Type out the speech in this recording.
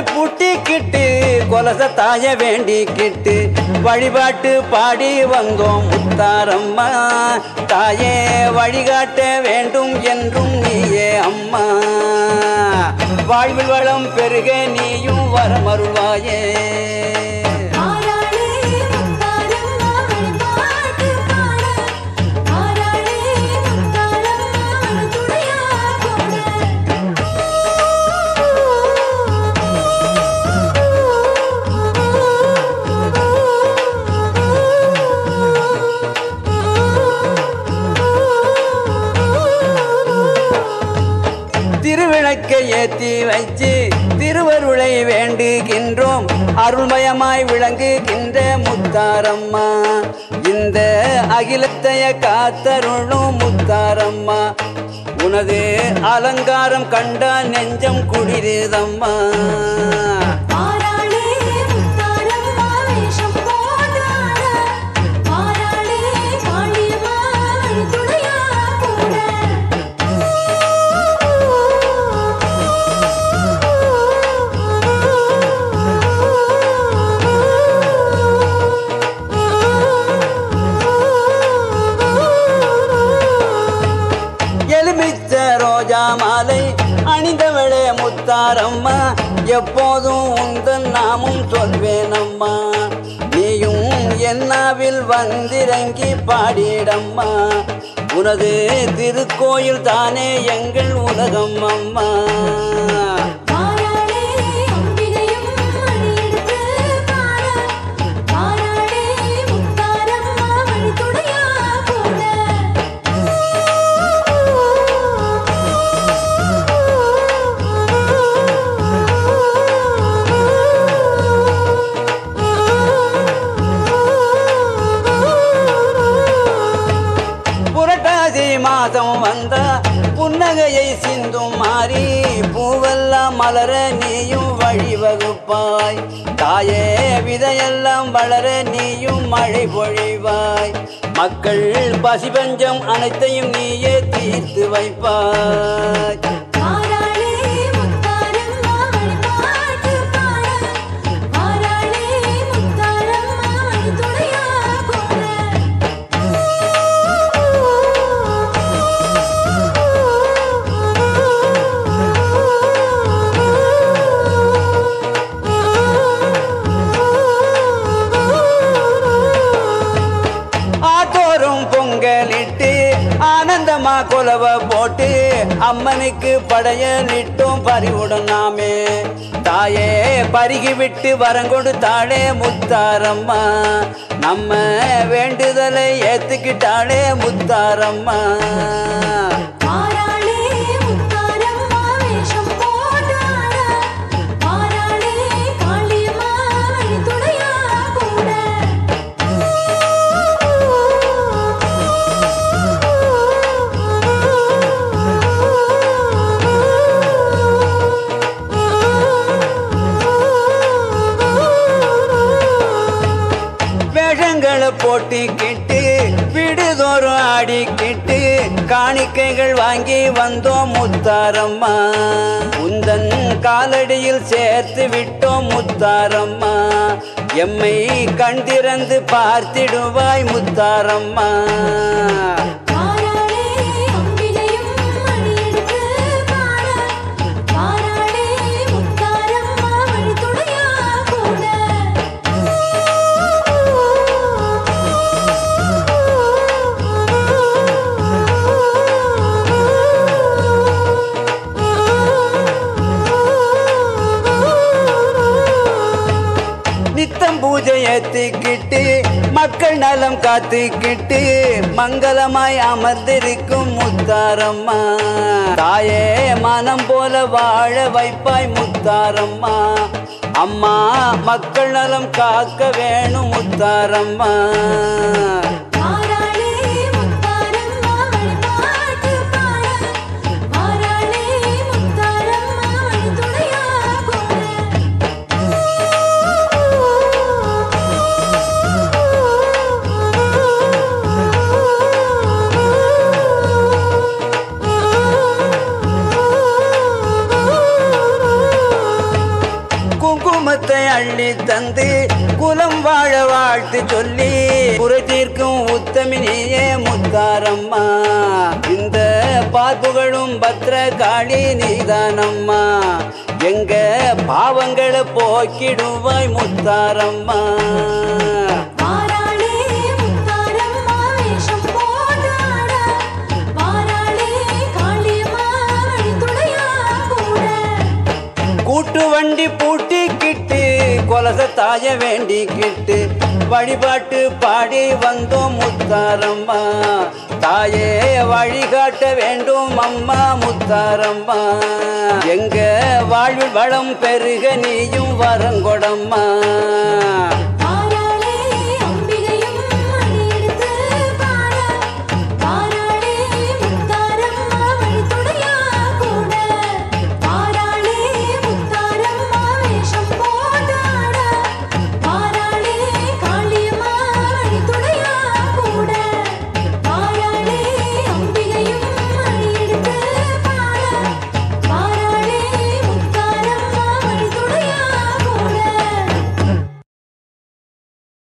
மாட்டு பூட்டிக்கிட்டு கொலச தாய வேண்டிக்கிட்டு வழிபாட்டு பாடி வந்தோம் முத்தாரம்மா. தாயே வழிகாட்ட வேண்டும் என்றும் நீயே அம்மா. வாழ்வில் வளம் பெருக நீயும் வரமருள்வாயே திருவிளக்கை ஏத்தி வச்சு திருவருளை வேண்டுகின்றோம். அருள்மயமாய் விளங்குகின்ற முத்தாரம்மா. இந்த அகிலத்தைய காத்தருளும் முத்தாரம்மா. உனது அலங்காரம் கண்டால் நெஞ்சம் குளிருதம்மா. ரோஜா மாலை அணிந்தவளே முத்தாரம்மா. எப்போதும் உந்தன் நாமும் சொல்வேனம்மா. நீயும் என்னாவில் வந்திறங்கி பாடிடம்மா. உனது திருக்கோயில் தானே எங்கள் உலகம் அம்மா வந்த புன்னகையை சிந்தும் மாறி பூவெல்லாம் மலர நீயும் வழிவகுப்பாய். தாயே விதையெல்லாம் வளர நீயும் மழை பொழிவாய் மக்கள் பசிபஞ்சம் அனைத்தையும் நீயே தீர்த்து வைப்பாய். குலவ போட்டு அம்மனுக்கு படையலிட்டும் பறிவுடன் நாமே. தாயே பருகி விட்டு வரங்கொடுத்தாளே முத்தாரம்மா. நம்ம வேண்டுதலை ஏத்துக்கிட்டாளே முத்தாரம்மா. காணிக்கைகள் வாங்கி வந்தோம் முத்தாரம்மா. உந்தன் காலடியில் சேர்த்து விட்டோம் முத்தாரம்மா. எம்மை கண் திறந்து பார்த்திடுவாய் முத்தாரம்மா. நேரம் பூஜை ஏத்திக்கிட்டு மக்கள் நலம் காத்துக்கிட்டு மங்களமாய் அமர்ந்திருக்கும் முத்தாரம்மா. தாயே மனம் போல வாழ வைப்பாய் முத்தாரம்மா. அம்மா மக்கள் நலம் காக்க வேணும் முத்தாரம்மா. அள்ளி தந்து குலம் வாழ வாழ்த்து சொல்லி தீர்க்கும் உத்தமினியே முத்தாரம்மா. இந்த பார்ப்புகளும் பத்ர காளி நீதானம்மா. எங்க பாவங்களை போக்கிடுவாய் முத்தாரம்மா. கூட்டு வண்டி பூட்டிக்கிட்டு கொலச தாய வேண்டிக்கிட்டு வழிபாட்டு பாடி வந்தோம் முத்தாரம்மா. தாயே வழிகாட்ட வேண்டும் அம்மா முத்தாரம்மா. எங்க வாழ்வில் வளம் பெருக நீயும் வரங்கொடம்மா.